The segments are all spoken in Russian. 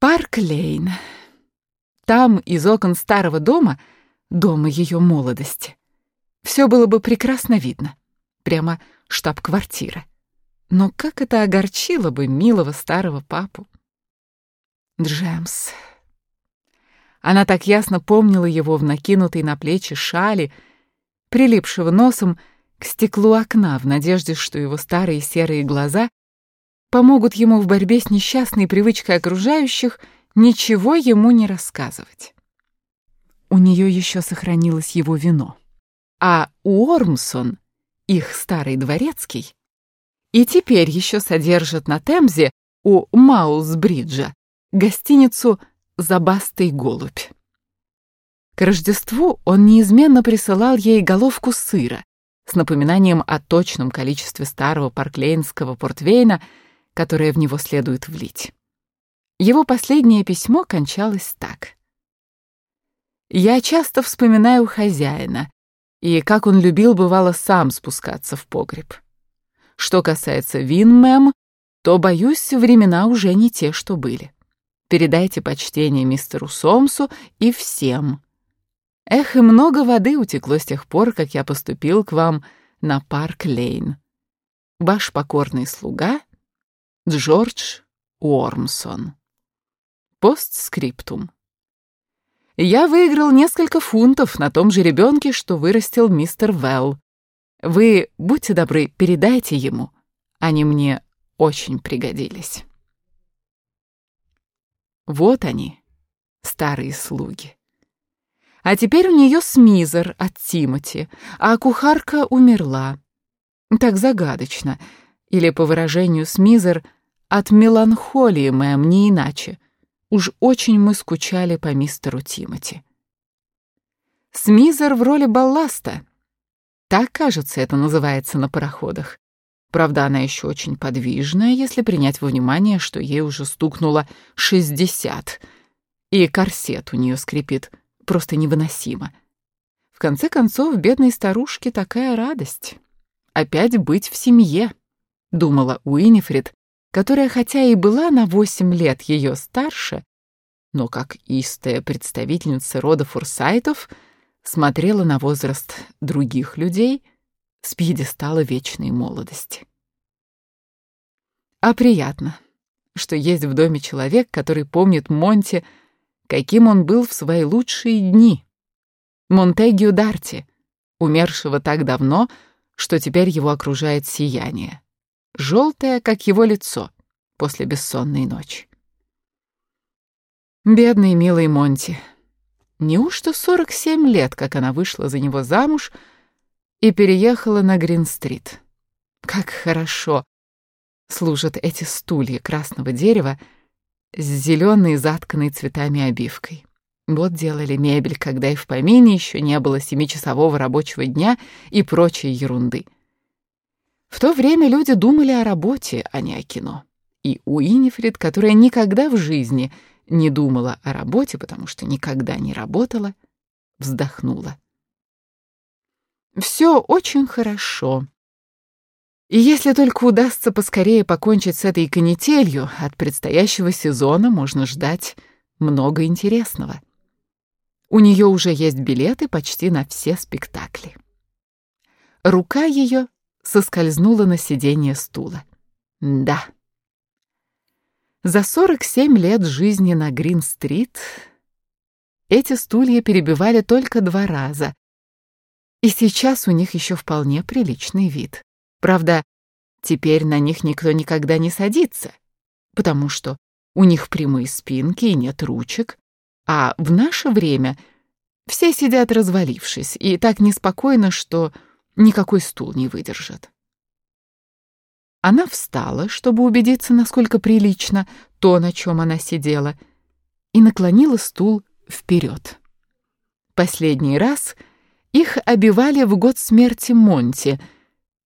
Парк Лейн. Там, из окон старого дома, дома ее молодости, все было бы прекрасно видно. Прямо штаб-квартира. Но как это огорчило бы милого старого папу? Джемс. Она так ясно помнила его в накинутой на плечи шали, прилипшего носом к стеклу окна в надежде, что его старые серые глаза помогут ему в борьбе с несчастной привычкой окружающих ничего ему не рассказывать. У нее еще сохранилось его вино. А Уормсон, их старый дворецкий, и теперь еще содержит на Темзе у Маулсбриджа гостиницу «Забастый голубь». К Рождеству он неизменно присылал ей головку сыра с напоминанием о точном количестве старого парклейнского портвейна, которое в него следует влить. Его последнее письмо кончалось так. «Я часто вспоминаю хозяина, и как он любил, бывало, сам спускаться в погреб. Что касается Винмэм, то, боюсь, времена уже не те, что были. Передайте почтение мистеру Сомсу и всем. Эх, и много воды утекло с тех пор, как я поступил к вам на Парк-Лейн. Ваш покорный слуга Джордж Уормсон. Постскриптум. Я выиграл несколько фунтов на том жеребенке, что вырастил мистер Велл. Вы, будьте добры, передайте ему. Они мне очень пригодились. Вот они, старые слуги. А теперь у нее Смизер от Тимоти, а кухарка умерла. Так загадочно. Или, по выражению Смизер, от меланхолии, мэм, не иначе. Уж очень мы скучали по мистеру Тимоти. Смизер в роли балласта. Так, кажется, это называется на пароходах. Правда, она еще очень подвижная, если принять во внимание, что ей уже стукнуло шестьдесят, и корсет у нее скрипит просто невыносимо. В конце концов, бедной старушке такая радость. Опять быть в семье, думала Уинифрид, которая хотя и была на восемь лет ее старше, но как истая представительница рода Форсайтов смотрела на возраст других людей с пьедестала вечной молодости. А приятно, что есть в доме человек, который помнит Монти, каким он был в свои лучшие дни. Монтегю Дарти, умершего так давно, что теперь его окружает сияние желтая, как его лицо после бессонной ночи. Бедный милый Монти. Неужто 47 лет, как она вышла за него замуж и переехала на Грин-стрит? Как хорошо служат эти стулья красного дерева с зеленой затканной цветами обивкой. Вот делали мебель, когда и в помине еще не было семичасового рабочего дня и прочей ерунды. В то время люди думали о работе, а не о кино. И Уинифрид, которая никогда в жизни не думала о работе, потому что никогда не работала, вздохнула. Все очень хорошо. И если только удастся поскорее покончить с этой канителью, от предстоящего сезона можно ждать много интересного. У нее уже есть билеты почти на все спектакли. Рука ее соскользнула на сиденье стула. Да. За 47 лет жизни на Грин-стрит эти стулья перебивали только два раза. И сейчас у них еще вполне приличный вид. Правда, теперь на них никто никогда не садится, потому что у них прямые спинки и нет ручек, а в наше время все сидят развалившись и так неспокойно, что никакой стул не выдержит. Она встала, чтобы убедиться, насколько прилично то, на чем она сидела, и наклонила стул вперед. Последний раз их обивали в год смерти Монти,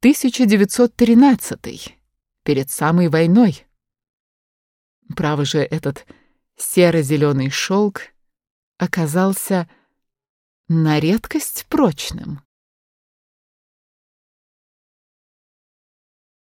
1913 перед самой войной. Право же, этот серо-зеленый шелк оказался на редкость прочным.